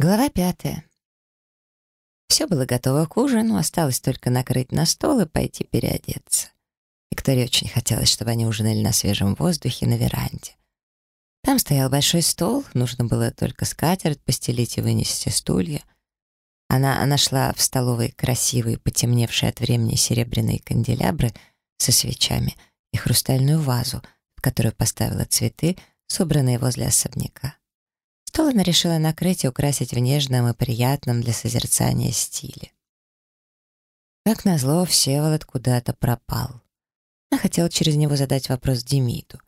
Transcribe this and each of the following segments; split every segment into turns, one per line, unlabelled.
Глава пятая. Все было готово к ужину, осталось только накрыть на стол и пойти переодеться. Виктории очень хотелось, чтобы они ужинали на свежем воздухе на веранде. Там стоял большой стол, нужно было только скатерть постелить и вынести стулья. Она нашла в столовой красивые, потемневшие от времени серебряные канделябры со свечами и хрустальную вазу, в которую поставила цветы, собранные возле особняка. Стол она решила накрыть и украсить в нежном и приятном для созерцания стиле. Как назло, Всеволод куда-то пропал. Она хотела через него задать вопрос Демиду.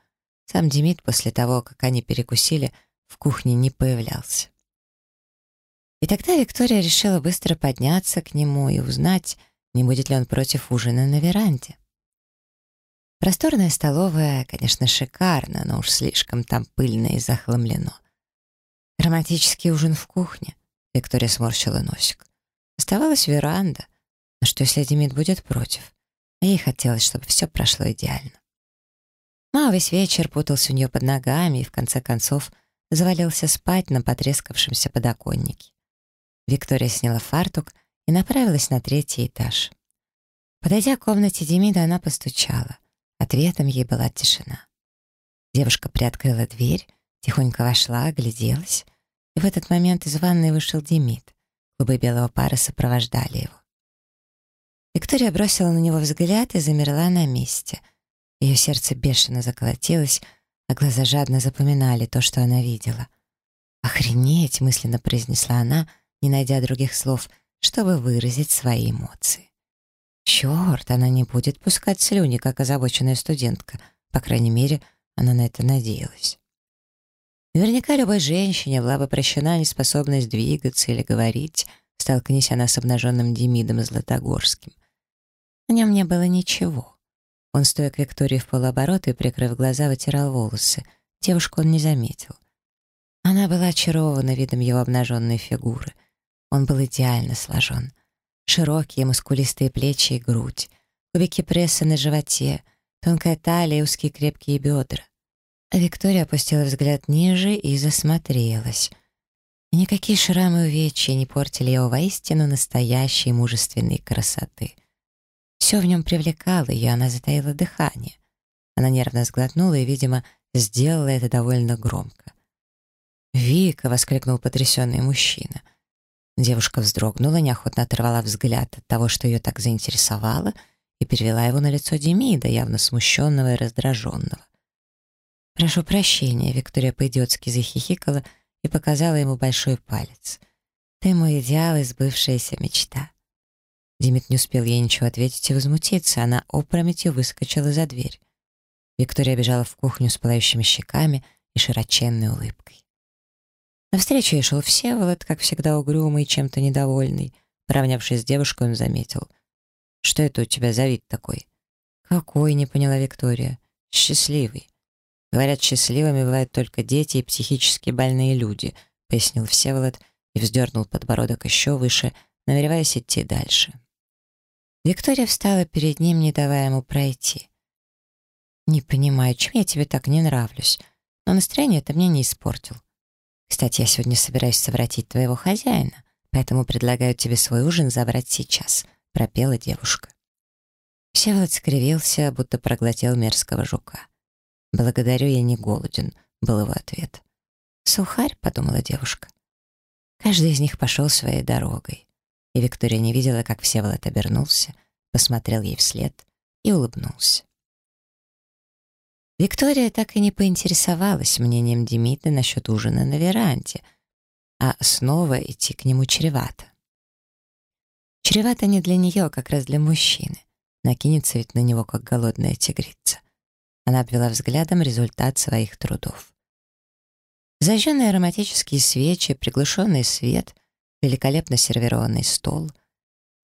Сам Демид после того, как они перекусили, в кухне не появлялся. И тогда Виктория решила быстро подняться к нему и узнать, не будет ли он против ужина на веранде. Просторная столовая, конечно, шикарна, но уж слишком там пыльно и захламлено. Романтический ужин в кухне. Виктория сморщила носик. Оставалась веранда. Но что, если Демид будет против? Ей хотелось, чтобы все прошло идеально. Мама весь вечер путался у нее под ногами и, в конце концов, завалился спать на потрескавшемся подоконнике. Виктория сняла фартук и направилась на третий этаж. Подойдя к комнате Демида, она постучала. Ответом ей была тишина. Девушка приоткрыла дверь, тихонько вошла, огляделась и в этот момент из ванной вышел Демид. Клубы белого пара сопровождали его. Виктория бросила на него взгляд и замерла на месте. Ее сердце бешено заколотилось, а глаза жадно запоминали то, что она видела. «Охренеть!» — мысленно произнесла она, не найдя других слов, чтобы выразить свои эмоции. «Черт, она не будет пускать слюни, как озабоченная студентка. По крайней мере, она на это надеялась. Наверняка любой женщине была бы прощена неспособность двигаться или говорить, столкнись она с обнаженным Демидом Златогорским. На нем не было ничего. Он, стоя к Виктории в полоборота и, прикрыв глаза, вытирал волосы. Девушку он не заметил. Она была очарована видом его обнаженной фигуры. Он был идеально сложен. Широкие мускулистые плечи и грудь, кубики пресса на животе, тонкая талия и узкие крепкие бедра. Виктория опустила взгляд ниже и засмотрелась. И никакие шрамы увечья не портили его воистину настоящей мужественной красоты. Все в нем привлекало ее, она затаила дыхание. Она нервно сглотнула и, видимо, сделала это довольно громко. «Вика!» — воскликнул потрясенный мужчина. Девушка вздрогнула, неохотно оторвала взгляд от того, что ее так заинтересовало, и перевела его на лицо Демида, явно смущенного и раздраженного. «Прошу прощения», — Виктория по-идиотски захихикала и показала ему большой палец. «Ты мой идеал и сбывшаяся мечта». Димит не успел ей ничего ответить и возмутиться, она опрометью выскочила за дверь. Виктория бежала в кухню с пылающими щеками и широченной улыбкой. Навстречу ей шел Всеволод, как всегда угрюмый, чем-то недовольный. Поравнявшись с девушкой, он заметил. «Что это у тебя за вид такой?» «Какой?» — не поняла Виктория. «Счастливый. Говорят, счастливыми бывают только дети и психически больные люди, пояснил Всеволод и вздернул подбородок еще выше, намереваясь идти дальше. Виктория встала перед ним, не давая ему пройти. «Не понимаю, чем я тебе так не нравлюсь, но настроение это мне не испортил. Кстати, я сегодня собираюсь совратить твоего хозяина, поэтому предлагаю тебе свой ужин забрать сейчас», — пропела девушка. Всеволод скривился, будто проглотил мерзкого жука. «Благодарю, я не голоден», — был его ответ. «Сухарь», — подумала девушка. Каждый из них пошел своей дорогой. И Виктория не видела, как Всеволод обернулся, посмотрел ей вслед и улыбнулся. Виктория так и не поинтересовалась мнением Демида насчет ужина на веранде, а снова идти к нему чревато. Чревато не для нее, а как раз для мужчины. Накинется ведь на него, как голодная тигрица. Она обвела взглядом результат своих трудов. Зажженные ароматические свечи, приглушенный свет, великолепно сервированный стол,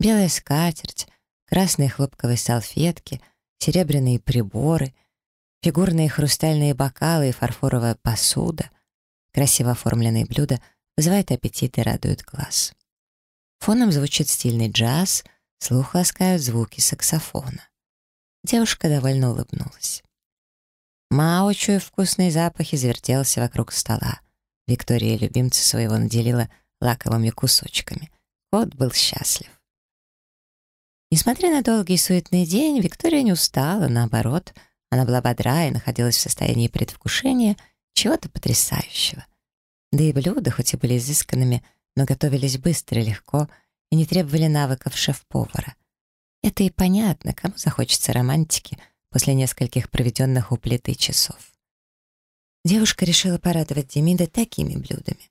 белая скатерть, красные хлопковые салфетки, серебряные приборы, фигурные хрустальные бокалы и фарфоровая посуда, красиво оформленные блюда вызывают аппетит и радуют глаз. Фоном звучит стильный джаз, слух ласкают звуки саксофона. Девушка довольно улыбнулась. Мао, чуя вкусные запахи, завертелся вокруг стола. Виктория любимца своего наделила лаковыми кусочками. Кот был счастлив. Несмотря на долгий суетный день, Виктория не устала, наоборот, она была бодра и находилась в состоянии предвкушения чего-то потрясающего. Да и блюда, хоть и были изысканными, но готовились быстро и легко и не требовали навыков шеф-повара. Это и понятно, кому захочется романтики после нескольких проведенных у плиты часов. Девушка решила порадовать Демида такими блюдами.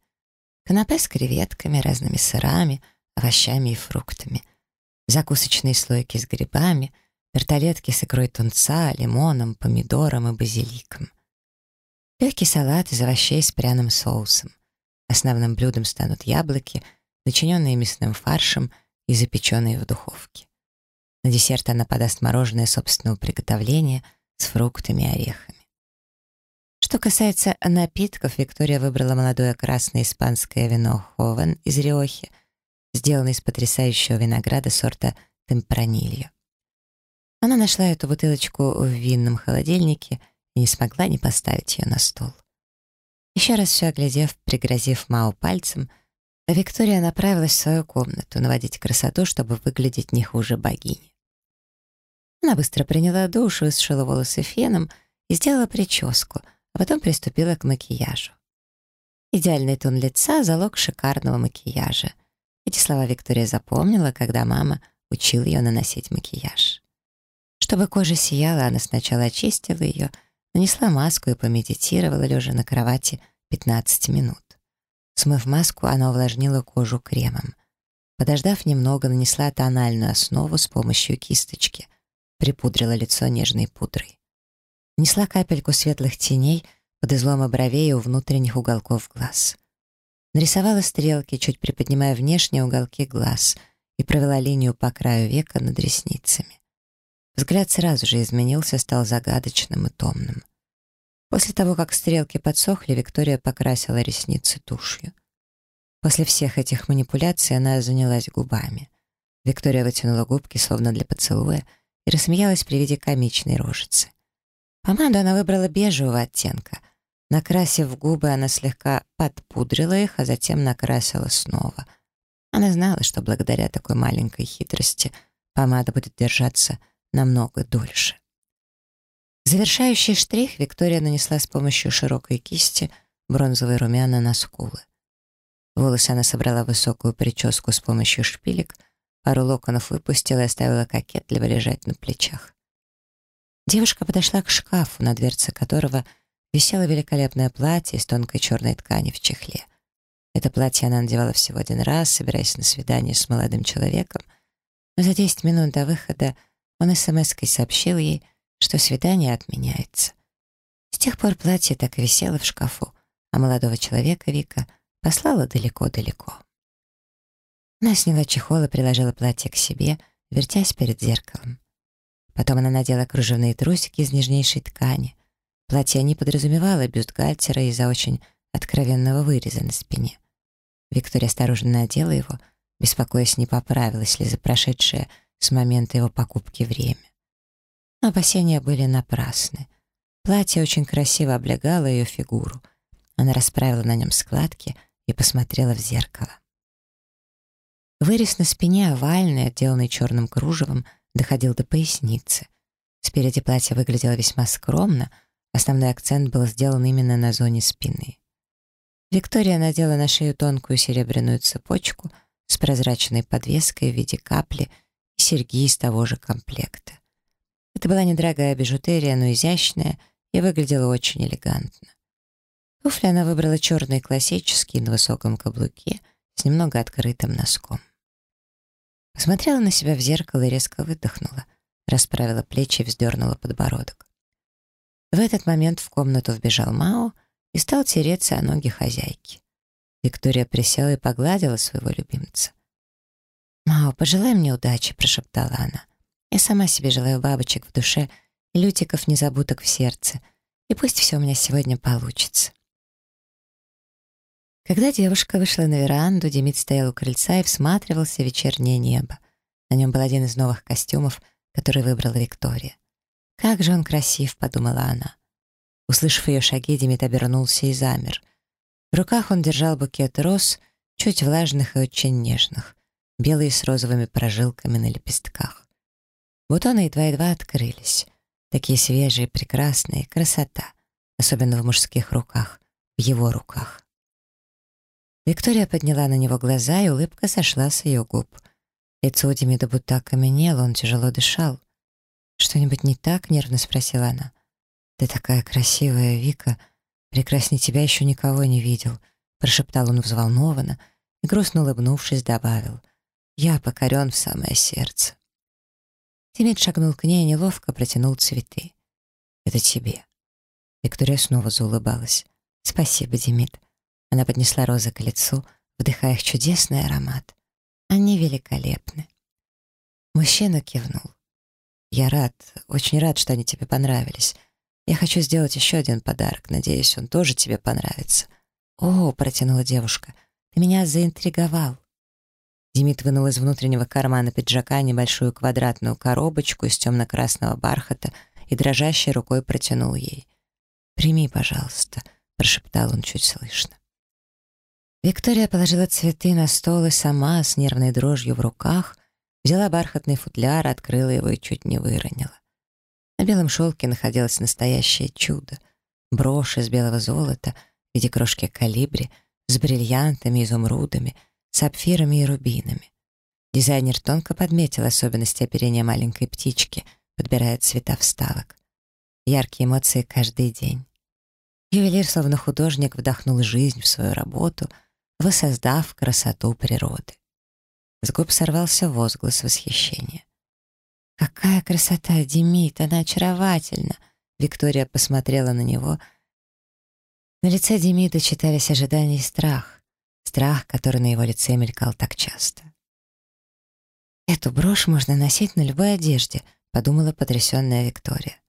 Канапе с креветками, разными сырами, овощами и фруктами — закусочные слойки с грибами, вертолетки с икрой тунца, лимоном, помидором и базиликом. Легкий салат из овощей с пряным соусом. Основным блюдом станут яблоки, начиненные мясным фаршем и запеченные в духовке. На десерт она подаст мороженое собственного приготовления с фруктами и орехами. Что касается напитков, Виктория выбрала молодое красное испанское вино «Ховен» из Риохи — сделанный из потрясающего винограда сорта темпранильо. Она нашла эту бутылочку в винном холодильнике и не смогла не поставить ее на стол. Еще раз все оглядев, пригрозив Мау пальцем, Виктория направилась в свою комнату наводить красоту, чтобы выглядеть не хуже богини. Она быстро приняла душ, высушила волосы феном и сделала прическу, а потом приступила к макияжу. Идеальный тон лица — залог шикарного макияжа — эти слова Виктория запомнила, когда мама учила ее наносить макияж. Чтобы кожа сияла, она сначала очистила ее, нанесла маску и помедитировала, лежа на кровати 15 минут. Смыв маску, она увлажнила кожу кремом. Подождав немного, нанесла тональную основу с помощью кисточки, припудрила лицо нежной пудрой. Несла капельку светлых теней под изломы бровей у внутренних уголков глаз. Нарисовала стрелки, чуть приподнимая внешние уголки глаз, и провела линию по краю века над ресницами. Взгляд сразу же изменился, стал загадочным и томным. После того, как стрелки подсохли, Виктория покрасила ресницы тушью. После всех этих манипуляций она занялась губами. Виктория вытянула губки, словно для поцелуя, и рассмеялась при виде комичной рожицы. Помаду она выбрала бежевого оттенка — Накрасив губы, она слегка подпудрила их, а затем накрасила снова. Она знала, что благодаря такой маленькой хитрости помада будет держаться намного дольше. Завершающий штрих Виктория нанесла с помощью широкой кисти бронзовые румяна на скулы. Волосы она собрала высокую прическу с помощью шпилек, пару локонов выпустила и оставила кокетливо лежать на плечах. Девушка подошла к шкафу, на дверце которого — висело великолепное платье из тонкой черной ткани в чехле. Это платье она надевала всего один раз, собираясь на свидание с молодым человеком, но за 10 минут до выхода он смс-кой сообщил ей, что свидание отменяется. С тех пор платье так и висело в шкафу, а молодого человека Вика послала далеко-далеко. Она сняла чехол и приложила платье к себе, вертясь перед зеркалом. Потом она надела кружевные трусики из нежнейшей ткани — Платье не подразумевало бюстгальтера из-за очень откровенного выреза на спине. Виктория осторожно надела его, беспокоясь, не поправилось ли за прошедшее с момента его покупки время. Но опасения были напрасны. Платье очень красиво облегало ее фигуру. Она расправила на нем складки и посмотрела в зеркало. Вырез на спине овальный, отделанный черным кружевом, доходил до поясницы. Спереди платье выглядело весьма скромно — Основной акцент был сделан именно на зоне спины. Виктория надела на шею тонкую серебряную цепочку с прозрачной подвеской в виде капли и серьги из того же комплекта. Это была недорогая бижутерия, но изящная и выглядела очень элегантно. Туфли она выбрала черные классические на высоком каблуке с немного открытым носком. Посмотрела на себя в зеркало и резко выдохнула, расправила плечи и вздернула подбородок. В этот момент в комнату вбежал Мао и стал тереться о ноги хозяйки. Виктория присела и погладила своего любимца. «Мао, пожелай мне удачи», — прошептала она. «Я сама себе желаю бабочек в душе лютиков незабудок в сердце, и пусть все у меня сегодня получится». Когда девушка вышла на веранду, Демид стоял у крыльца и всматривался в вечернее небо. На нем был один из новых костюмов, который выбрала Виктория. «Как же он красив», — подумала она. Услышав ее шаги, Демид обернулся и замер. В руках он держал букет роз чуть влажных и очень нежных, белые с розовыми прожилками на лепестках. Бутоны едва-едва открылись. Такие свежие, прекрасные, красота, особенно в мужских руках, в его руках. Виктория подняла на него глаза, и улыбка сошла с ее губ. Лицо у Демида будто окаменело, он тяжело дышал. «Что-нибудь не так?» — нервно спросила она. «Ты такая красивая, Вика. Прекрасней тебя еще никого не видел», — прошептал он взволнованно и, грустно улыбнувшись, добавил. «Я покорен в самое сердце». Демид шагнул к ней и неловко протянул цветы. «Это тебе». Виктория снова заулыбалась. «Спасибо, Демид. Она поднесла розы к лицу, вдыхая их чудесный аромат. Они великолепны. Мужчина кивнул. «Я рад, очень рад, что они тебе понравились. Я хочу сделать еще один подарок. Надеюсь, он тоже тебе понравится». «О», — протянула девушка, — «ты меня заинтриговал». Демид вынул из внутреннего кармана пиджака небольшую квадратную коробочку из темно-красного бархата и дрожащей рукой протянул ей. «Прими, пожалуйста», — прошептал он чуть слышно. Виктория положила цветы на стол и сама, с нервной дрожью в руках, взяла бархатный футляр, открыла его и чуть не выронила. На белом шелке находилось настоящее чудо. Брошь из белого золота в виде крошки калибри с бриллиантами, изумрудами, сапфирами и рубинами. Дизайнер тонко подметил особенности оперения маленькой птички, подбирая цвета вставок. Яркие эмоции каждый день. Ювелир, словно художник, вдохнул жизнь в свою работу — воссоздав красоту природы. С губ сорвался возглас восхищения. «Какая красота, Демид! Она очаровательна!» Виктория посмотрела на него. На лице Демида читались ожидания и страх. Страх, который на его лице мелькал так часто. «Эту брошь можно носить на любой одежде», — подумала потрясенная Виктория.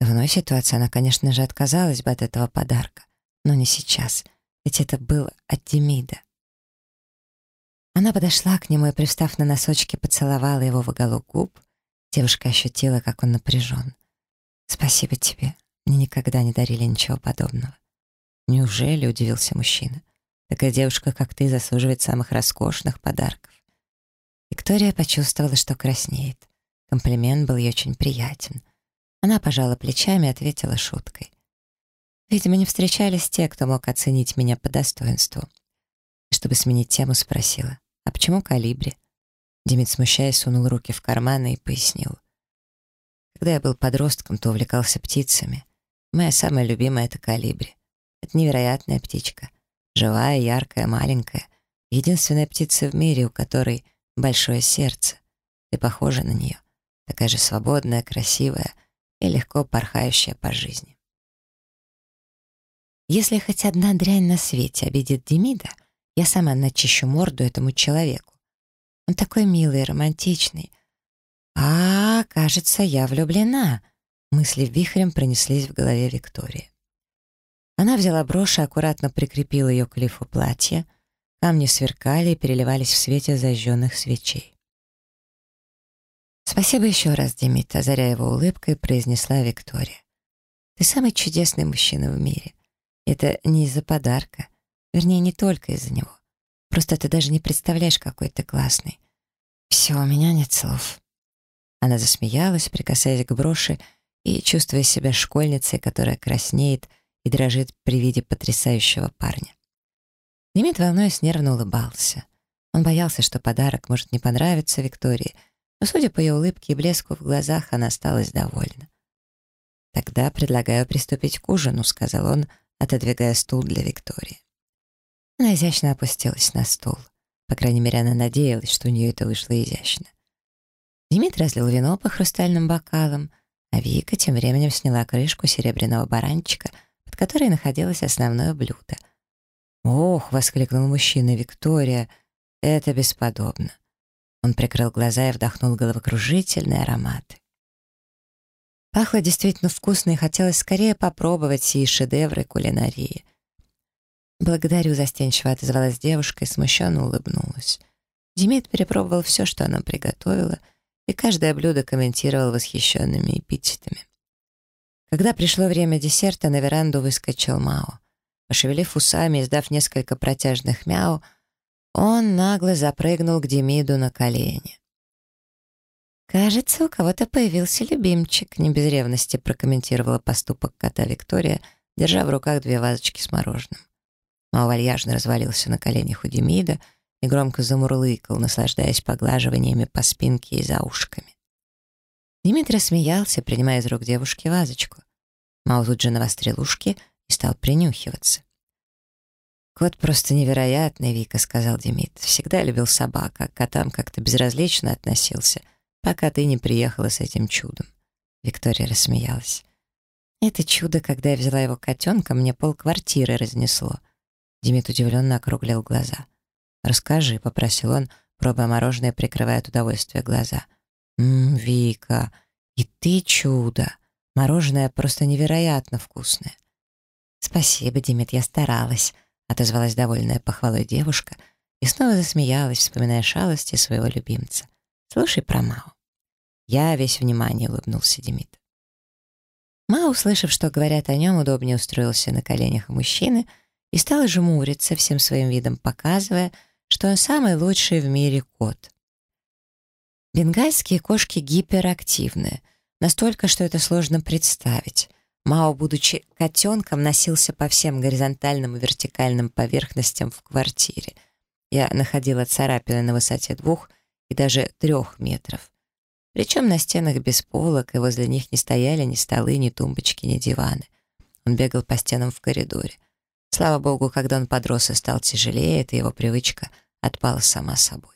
В иной ситуации она, конечно же, отказалась бы от этого подарка, но не сейчас — ведь это был от Демида. Она подошла к нему и, пристав на носочки, поцеловала его в уголок губ. Девушка ощутила, как он напряжен. «Спасибо тебе. Мне никогда не дарили ничего подобного». «Неужели?» — удивился мужчина. «Такая девушка, как ты, заслуживает самых роскошных подарков». Виктория почувствовала, что краснеет. Комплимент был ей очень приятен. Она пожала плечами и ответила шуткой. Видимо, не встречались те, кто мог оценить меня по достоинству. Чтобы сменить тему, спросила, а почему калибри? Демид, смущаясь, сунул руки в карманы и пояснил. Когда я был подростком, то увлекался птицами. Моя самая любимая — это калибри. Это невероятная птичка. Живая, яркая, маленькая. Единственная птица в мире, у которой большое сердце. Ты похожа на нее. Такая же свободная, красивая и легко порхающая по жизни. Если хоть одна дрянь на свете обидит Демида, я сама начищу морду этому человеку. Он такой милый, романтичный. А, кажется, я влюблена. Мысли вихрем пронеслись в голове Виктории. Она взяла брошь и аккуратно прикрепила ее к лифу платья. Камни сверкали и переливались в свете зажженных свечей. «Спасибо еще раз, Демид», — озаряя его улыбкой, произнесла Виктория. «Ты самый чудесный мужчина в мире. Это не из-за подарка. Вернее, не только из-за него. Просто ты даже не представляешь, какой ты классный. Все, у меня нет слов. Она засмеялась, прикасаясь к броши и чувствуя себя школьницей, которая краснеет и дрожит при виде потрясающего парня. Демид, волнуясь, нервно улыбался. Он боялся, что подарок может не понравиться Виктории, но, судя по ее улыбке и блеску в глазах, она осталась довольна. «Тогда предлагаю приступить к ужину», — сказал он, — отодвигая стул для Виктории. Она изящно опустилась на стул. По крайней мере, она надеялась, что у нее это вышло изящно. Демид разлил вино по хрустальным бокалам, а Вика тем временем сняла крышку серебряного баранчика, под которой находилось основное блюдо. «Ох!» — воскликнул мужчина Виктория. «Это бесподобно!» Он прикрыл глаза и вдохнул головокружительные ароматы. Пахло действительно вкусно и хотелось скорее попробовать сии шедевры кулинарии. «Благодарю», — застенчиво отозвалась девушка и смущенно улыбнулась. Демид перепробовал все, что она приготовила, и каждое блюдо комментировал восхищенными эпитетами. Когда пришло время десерта, на веранду выскочил Мао. Пошевелив усами и издав несколько протяжных мяу, Он нагло запрыгнул к Демиду на колени. «Кажется, у кого-то появился любимчик», — не без ревности прокомментировала поступок кота Виктория, держа в руках две вазочки с мороженым. Мао вальяжно развалился на коленях у Демида и громко замурлыкал, наслаждаясь поглаживаниями по спинке и за ушками. Демид рассмеялся, принимая из рук девушки вазочку. Мао тут же навострил ушки и стал принюхиваться. «Кот просто невероятный, Вика», — сказал Демид. «Всегда любил собак, а к котам как-то безразлично относился» пока ты не приехала с этим чудом». Виктория рассмеялась. «Это чудо, когда я взяла его котенка, мне полквартиры разнесло». Демид удивленно округлил глаза. «Расскажи», — попросил он, пробуя мороженое, прикрывая от удовольствия глаза. «Ммм, Вика, и ты чудо! Мороженое просто невероятно вкусное». «Спасибо, Демид, я старалась», — отозвалась довольная похвалой девушка и снова засмеялась, вспоминая шалости своего любимца. «Слушай про Мао». Я весь внимание улыбнулся Демид. Мао, услышав, что говорят о нем, удобнее устроился на коленях у мужчины и стал жмуриться, всем своим видом показывая, что он самый лучший в мире кот. Бенгальские кошки гиперактивны, настолько, что это сложно представить. Мао, будучи котенком, носился по всем горизонтальным и вертикальным поверхностям в квартире. Я находила царапины на высоте двух — и даже трех метров. Причем на стенах без полок, и возле них не стояли ни столы, ни тумбочки, ни диваны. Он бегал по стенам в коридоре. Слава богу, когда он подрос и стал тяжелее, эта его привычка отпала сама собой.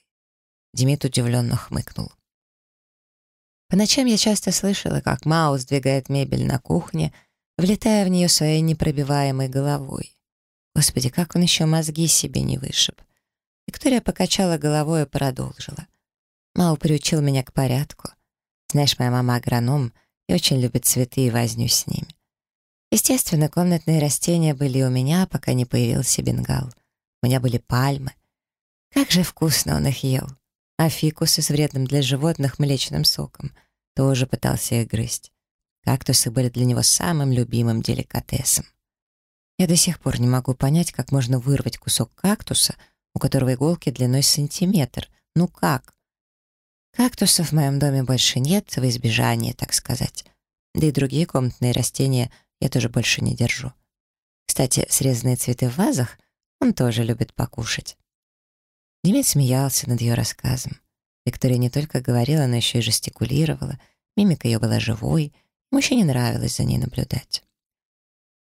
Демид удивленно хмыкнул. По ночам я часто слышала, как Мао сдвигает мебель на кухне, влетая в нее своей непробиваемой головой. Господи, как он еще мозги себе не вышиб. Виктория покачала головой и продолжила. Мау приучил меня к порядку. Знаешь, моя мама агроном и очень любит цветы и возню с ними. Естественно, комнатные растения были у меня, пока не появился бенгал. У меня были пальмы. Как же вкусно он их ел. А фикусы с вредным для животных млечным соком тоже пытался их грызть. Кактусы были для него самым любимым деликатесом. Я до сих пор не могу понять, как можно вырвать кусок кактуса, у которого иголки длиной сантиметр. Ну как? Кактусов в моем доме больше нет, в избежание, так сказать. Да и другие комнатные растения я тоже больше не держу. Кстати, срезанные цветы в вазах он тоже любит покушать. Демид смеялся над ее рассказом. Виктория не только говорила, но еще и жестикулировала. Мимика ее была живой. Мужчине нравилось за ней наблюдать.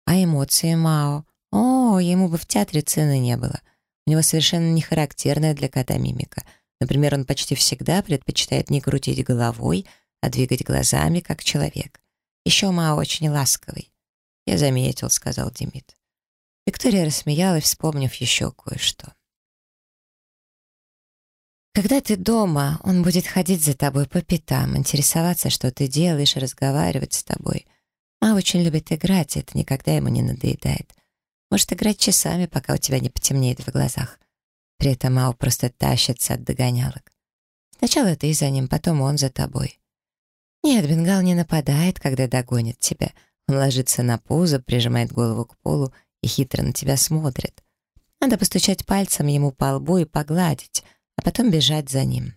А эмоции Мао? О, ему бы в театре цены не было. У него совершенно не характерная для кота мимика — Например, он почти всегда предпочитает не крутить головой, а двигать глазами, как человек. Еще Мао очень ласковый. «Я заметил», — сказал Демид. Виктория рассмеялась, вспомнив еще кое-что. «Когда ты дома, он будет ходить за тобой по пятам, интересоваться, что ты делаешь, разговаривать с тобой. Мао очень любит играть, это никогда ему не надоедает. Может играть часами, пока у тебя не потемнеет в глазах. При этом Мау просто тащится от догонялок. Сначала ты за ним, потом он за тобой. Нет, бенгал не нападает, когда догонит тебя. Он ложится на пузо, прижимает голову к полу и хитро на тебя смотрит. Надо постучать пальцем ему по лбу и погладить, а потом бежать за ним.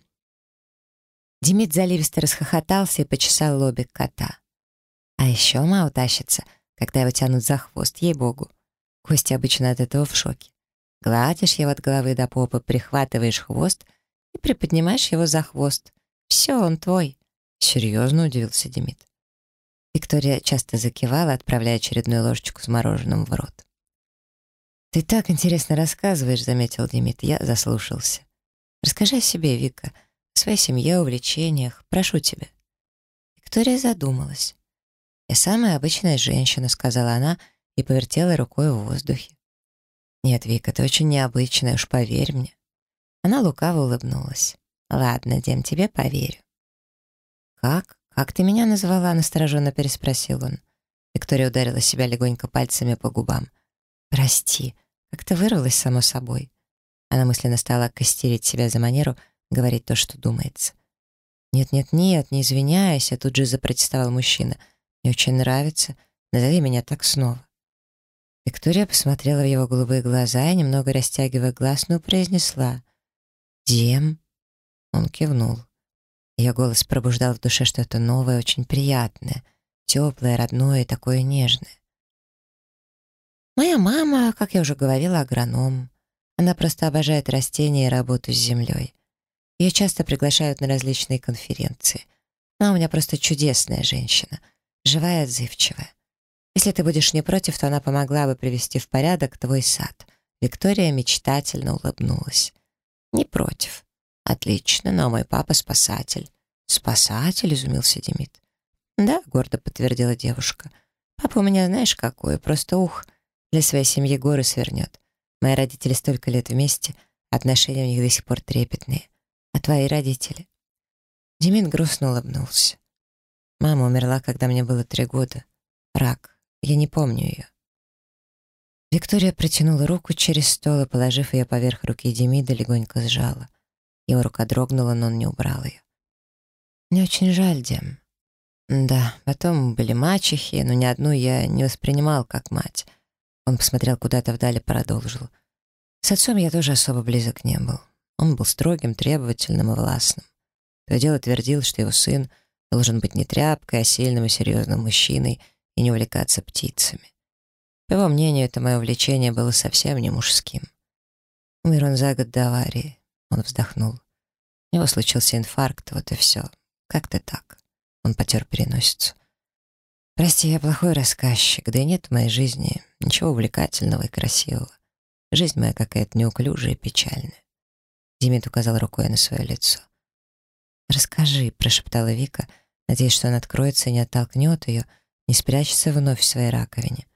Демид заливисто расхохотался и почесал лобик кота. А еще Мау тащится, когда его тянут за хвост, ей-богу. Костя обычно от этого в шоке. Гладишь его от головы до попы, прихватываешь хвост и приподнимаешь его за хвост. Все, он твой. Серьезно удивился Демид. Виктория часто закивала, отправляя очередную ложечку с мороженым в рот. «Ты так интересно рассказываешь», — заметил Демид. Я заслушался. «Расскажи о себе, Вика, о своей семье, увлечениях. Прошу тебя». Виктория задумалась. «Я самая обычная женщина», — сказала она и повертела рукой в воздухе. «Нет, Вика, ты очень необычная, уж поверь мне». Она лукаво улыбнулась. «Ладно, Дем, тебе поверю». «Как? Как ты меня назвала?» — настороженно переспросил он. Виктория ударила себя легонько пальцами по губам. «Прости, как-то вырвалась само собой». Она мысленно стала костерить себя за манеру говорить то, что думается. «Нет-нет-нет, не извиняйся», — тут же запротестовал мужчина. «Мне очень нравится. Назови меня так снова». Виктория посмотрела в его голубые глаза и, немного растягивая глаз, ну, произнесла «Дем?» Он кивнул. Ее голос пробуждал в душе что-то новое, очень приятное, теплое, родное и такое нежное. Моя мама, как я уже говорила, агроном. Она просто обожает растения и работу с землей. Ее часто приглашают на различные конференции. Она у меня просто чудесная женщина, живая отзывчивая. Если ты будешь не против, то она помогла бы привести в порядок твой сад. Виктория мечтательно улыбнулась. Не против. Отлично, но мой папа спасатель. Спасатель, изумился Демид. Да, гордо подтвердила девушка. Папа у меня знаешь какой, просто ух, для своей семьи горы свернет. Мои родители столько лет вместе, отношения у них до сих пор трепетные. А твои родители? Демид грустно улыбнулся. Мама умерла, когда мне было три года. Рак. Я не помню ее. Виктория протянула руку через стол и, положив ее поверх руки Демида, легонько сжала. Его рука дрогнула, но он не убрал ее. «Мне очень жаль, Дем». «Да, потом были мачехи, но ни одну я не воспринимал как мать». Он посмотрел куда-то вдали продолжил. «С отцом я тоже особо близок не был. Он был строгим, требовательным и властным. То дело твердил, что его сын должен быть не тряпкой, а сильным и серьезным мужчиной и не увлекаться птицами. По его мнению, это мое увлечение было совсем не мужским. Умер он за год до аварии. Он вздохнул. У него случился инфаркт, вот и все. Как-то так. Он потер переносицу. Прости, я плохой рассказчик, да и нет в моей жизни ничего увлекательного и красивого. Жизнь моя какая-то неуклюжая и печальная. Димит указал рукой на свое лицо. «Расскажи», — прошептала Вика, надеясь, что он откроется и не оттолкнет ее, не спрячется вновь в своей раковине.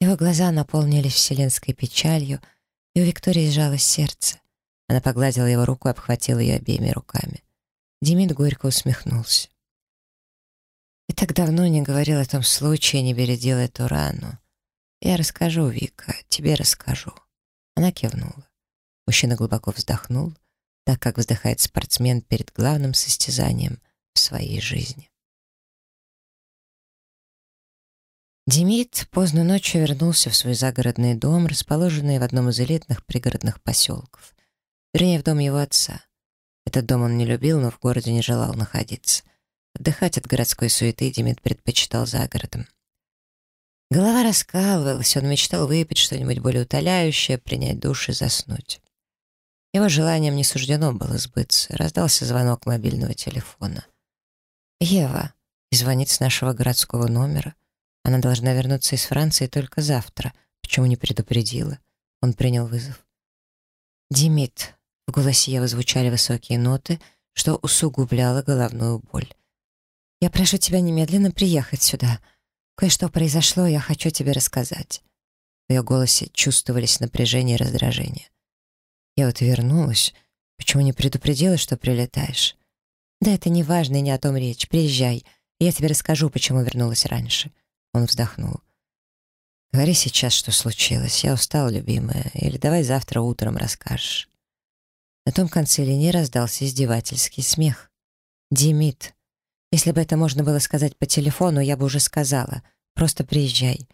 Его глаза наполнились вселенской печалью, и у Виктории сжалось сердце. Она погладила его руку и обхватила ее обеими руками. Демид горько усмехнулся. «Я так давно не говорил о том случае, не бередил эту рану. Я расскажу, Вика, тебе расскажу». Она кивнула. Мужчина глубоко вздохнул, так как вздыхает спортсмен перед главным состязанием в своей жизни. Демид поздно ночью вернулся в свой загородный дом, расположенный в одном из элитных пригородных поселков. Вернее, в дом его отца. Этот дом он не любил, но в городе не желал находиться. Отдыхать от городской суеты Демид предпочитал за городом. Голова раскалывалась, он мечтал выпить что-нибудь более утоляющее, принять душ и заснуть. Его желанием не суждено было сбыться. Раздался звонок мобильного телефона. «Ева», и звонит с нашего городского номера. Она должна вернуться из Франции только завтра. Почему не предупредила? Он принял вызов. «Димит», в голосе Евы звучали высокие ноты, что усугубляло головную боль. «Я прошу тебя немедленно приехать сюда. Кое-что произошло, я хочу тебе рассказать». В ее голосе чувствовались напряжение и раздражение. «Я вот вернулась. Почему не предупредила, что прилетаешь?» «Да это не важно и не о том речь. Приезжай. Я тебе расскажу, почему вернулась раньше». Он вздохнул. «Говори сейчас, что случилось. Я устал, любимая. Или давай завтра утром расскажешь». На том конце линии раздался издевательский смех. «Димит, если бы это можно было сказать по телефону, я бы уже сказала. Просто приезжай.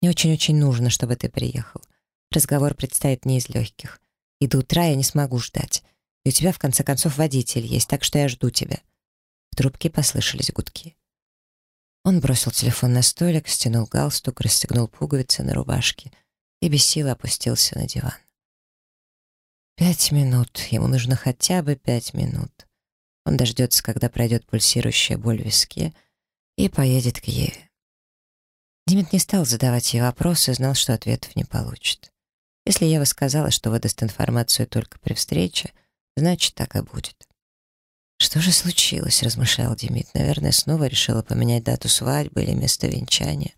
Мне очень-очень нужно, чтобы ты приехал. Разговор предстоит не из легких. И до утра я не смогу ждать. И у тебя, в конце концов, водитель есть, так что я жду тебя». В трубке послышались гудки. Он бросил телефон на столик, стянул галстук, расстегнул пуговицы на рубашке и без силы опустился на диван. Пять минут. Ему нужно хотя бы пять минут. Он дождется, когда пройдет пульсирующая боль в виске, и поедет к Еве. Димит не стал задавать ей вопросы, знал, что ответов не получит. Если Ева сказала, что выдаст информацию только при встрече, значит, так и будет. «Что же случилось?» — размышлял Демид. «Наверное, снова решила поменять дату свадьбы или место венчания».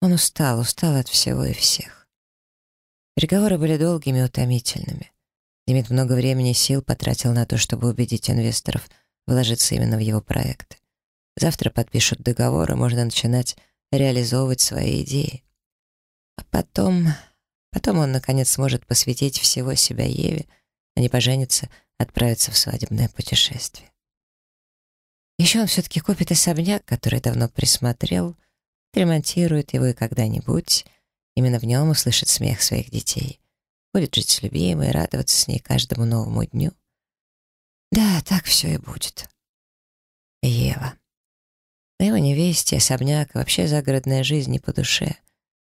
Он устал, устал от всего и всех. Переговоры были долгими и утомительными. Демид много времени и сил потратил на то, чтобы убедить инвесторов вложиться именно в его проект. Завтра подпишут договор, и можно начинать реализовывать свои идеи. А потом... Потом он, наконец, сможет посвятить всего себя Еве, не пожениться — отправиться в свадебное путешествие. Еще он все-таки купит особняк, который давно присмотрел, ремонтирует его и когда-нибудь, Именно в нем услышит смех своих детей. Будет жить с любимой, радоваться с ней каждому новому дню. Да, так все и будет. Ева. На его невесте, особняк и вообще загородная жизнь не по душе.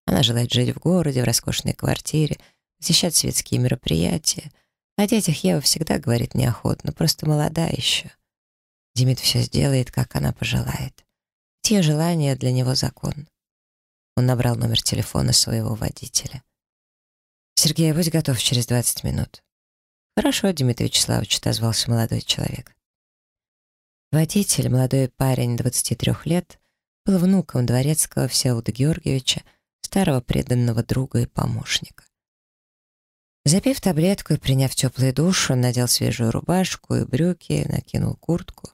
Она желает жить в городе, в роскошной квартире, посещать светские мероприятия. О детях Ева всегда говорит неохотно, просто молода еще. Димит все сделает, как она пожелает. Те желания для него закон. Он набрал номер телефона своего водителя. «Сергей, будь готов через 20 минут». «Хорошо, Дмитрий Вячеславович», — отозвался молодой человек. Водитель, молодой парень 23 лет, был внуком дворецкого Всеволода Георгиевича, старого преданного друга и помощника. Запив таблетку и приняв теплый душ, он надел свежую рубашку и брюки, накинул куртку.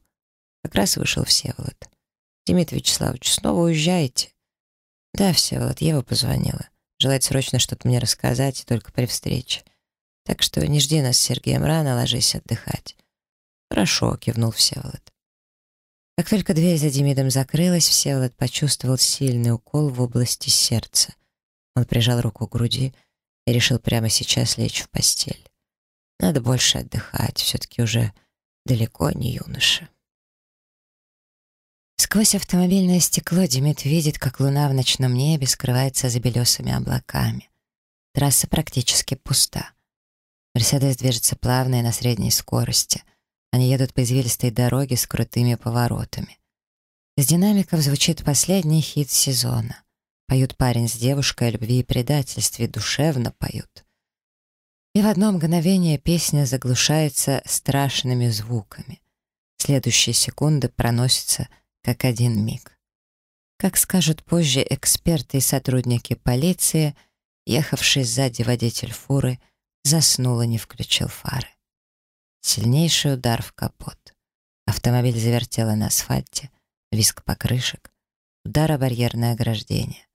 Как раз вышел Всеволод. «Дмитрий Вячеславович, снова уезжаете?» «Да, Всеволод, Ева позвонила. Желает срочно что-то мне рассказать, только при встрече. Так что не жди нас с Сергеем рано, ложись отдыхать». «Хорошо», — кивнул Всеволод. Как только дверь за Демидом закрылась, Всеволод почувствовал сильный укол в области сердца. Он прижал руку к груди и решил прямо сейчас лечь в постель. Надо больше отдыхать, все-таки уже далеко не юноша. Сквозь автомобильное стекло Демид видит, как луна в ночном небе скрывается за белесыми облаками. Трасса практически пуста. Мерседес движется плавно и на средней скорости — они едут по извилистой дороге с крутыми поворотами. Из динамиков звучит последний хит сезона. Поют парень с девушкой о любви и предательстве, душевно поют. И в одно мгновение песня заглушается страшными звуками. Следующие секунды проносятся как один миг. Как скажут позже эксперты и сотрудники полиции, ехавший сзади водитель фуры заснул и не включил фары. Сильнейший удар в капот. Автомобиль завертело на асфальте, виск покрышек, удар о барьерное ограждение.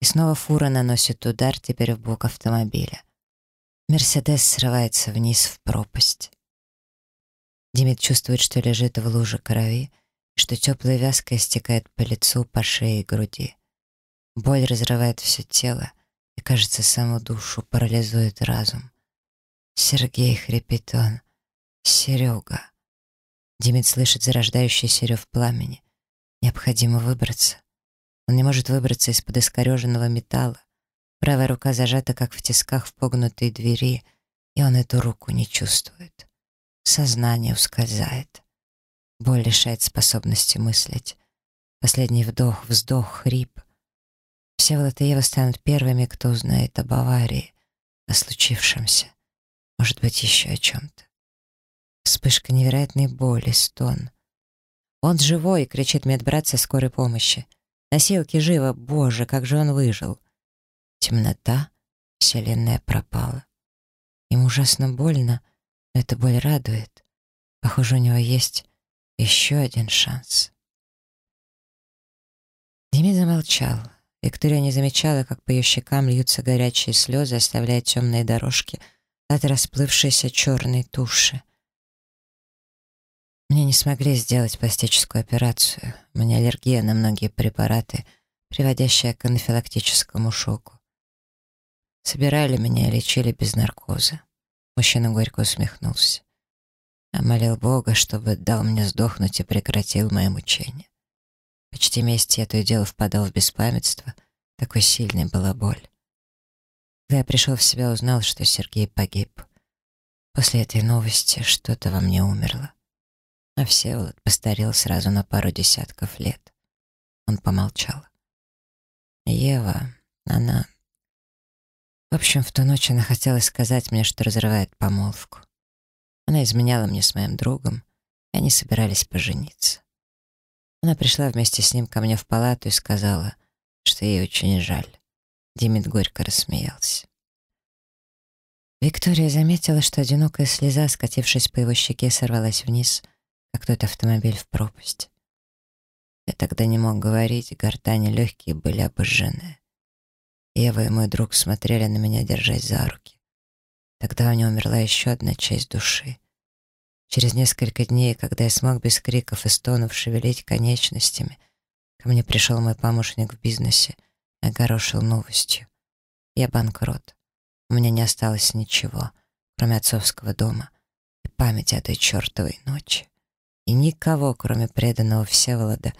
И снова фура наносит удар теперь в бок автомобиля. Мерседес срывается вниз в пропасть. Димит чувствует, что лежит в луже крови, что теплая вязка истекает по лицу, по шее и груди. Боль разрывает все тело и, кажется, саму душу парализует разум. «Сергей», — хрипит он, Серега. Димит слышит зарождающийся рев пламени. Необходимо выбраться. Он не может выбраться из-под искореженного металла. Правая рука зажата, как в тисках в погнутой двери, и он эту руку не чувствует. Сознание ускользает. Боль лишает способности мыслить. Последний вдох, вздох, хрип. Всеволод и станут первыми, кто узнает об аварии, о случившемся. Может быть, еще о чем-то. Вспышка невероятной боли, стон. «Он живой!» — кричит медбрат со скорой помощи. «Носилки живо! Боже, как же он выжил!» Темнота, вселенная пропала. Ему ужасно больно, но эта боль радует. Похоже, у него есть еще один шанс. Демид замолчал. Виктория не замечала, как по ее щекам льются горячие слезы, оставляя темные дорожки от расплывшейся черной туши. Мне не смогли сделать пластическую операцию. У меня аллергия на многие препараты, приводящая к анафилактическому шоку. Собирали меня и лечили без наркоза. Мужчина горько усмехнулся. Я молил Бога, чтобы дал мне сдохнуть и прекратил мои мучения. Почти месяц я то и дело впадал в беспамятство. Такой сильной была боль. Когда я пришел в себя, узнал, что Сергей погиб. После этой новости что-то во мне умерло. А Всеволод постарел сразу на пару десятков лет. Он помолчал. Ева, она... В общем, в ту ночь она хотела сказать мне, что разрывает помолвку. Она изменяла мне с моим другом, и они собирались пожениться. Она пришла вместе с ним ко мне в палату и сказала, что ей очень жаль. Димит горько рассмеялся. Виктория заметила, что одинокая слеза, скатившись по его щеке, сорвалась вниз — как тот автомобиль в пропасть. Я тогда не мог говорить, гортани легкие были обожжены. Ева и мой друг смотрели на меня, держась за руки. Тогда у него умерла еще одна часть души. Через несколько дней, когда я смог без криков и стонов шевелить конечностями, ко мне пришел мой помощник в бизнесе и огорошил новостью. Я банкрот. У меня не осталось ничего, кроме отцовского дома и памяти о той чертовой ночи. И никого, кроме преданного Всеволода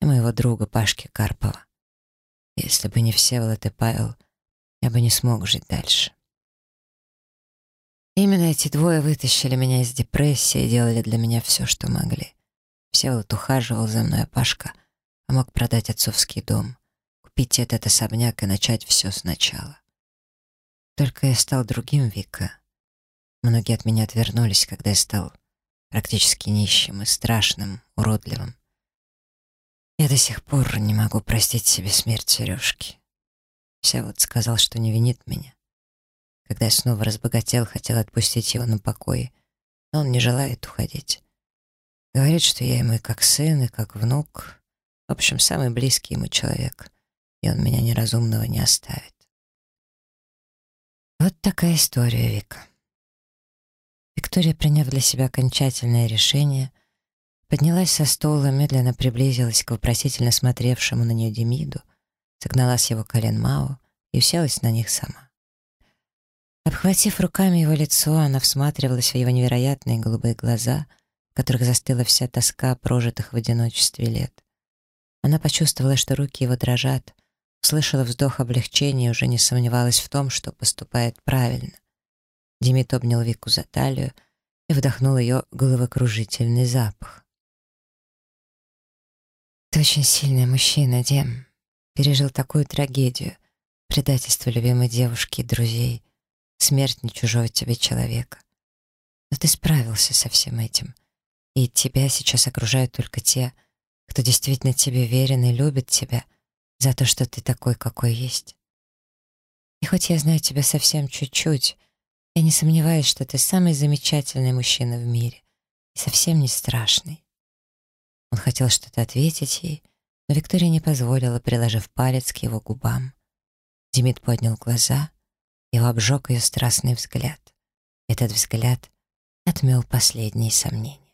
и моего друга Пашки Карпова. Если бы не Всеволод и Павел, я бы не смог жить дальше. Именно эти двое вытащили меня из депрессии и делали для меня все, что могли. Всеволод ухаживал за мной, а Пашка помог продать отцовский дом, купить этот особняк и начать все сначала. Только я стал другим, Вика. Многие от меня отвернулись, когда я стал практически нищим и страшным, уродливым. Я до сих пор не могу простить себе смерть Сережки. Всеволод сказал, что не винит меня. Когда я снова разбогател, хотел отпустить его на покой, но он не желает уходить. Говорит, что я ему и как сын, и как внук. В общем, самый близкий ему человек, и он меня неразумного не оставит. Вот такая история, Вика. Виктория, приняв для себя окончательное решение, поднялась со стола, медленно приблизилась к вопросительно смотревшему на нее Демиду, согнала с его колен Мао и уселась на них сама. Обхватив руками его лицо, она всматривалась в его невероятные голубые глаза, в которых застыла вся тоска прожитых в одиночестве лет. Она почувствовала, что руки его дрожат, услышала вздох облегчения и уже не сомневалась в том, что поступает правильно. Демид обнял Вику за талию и вдохнул ее головокружительный запах. «Ты очень сильный мужчина, Дем. Пережил такую трагедию, предательство любимой девушки и друзей, смерть не чужого тебе человека. Но ты справился со всем этим, и тебя сейчас окружают только те, кто действительно тебе верен и любит тебя за то, что ты такой, какой есть. И хоть я знаю тебя совсем чуть-чуть, я не сомневаюсь, что ты самый замечательный мужчина в мире и совсем не страшный. Он хотел что-то ответить ей, но Виктория не позволила, приложив палец к его губам. Демид поднял глаза, его обжег ее страстный взгляд. Этот взгляд отмел последние сомнения.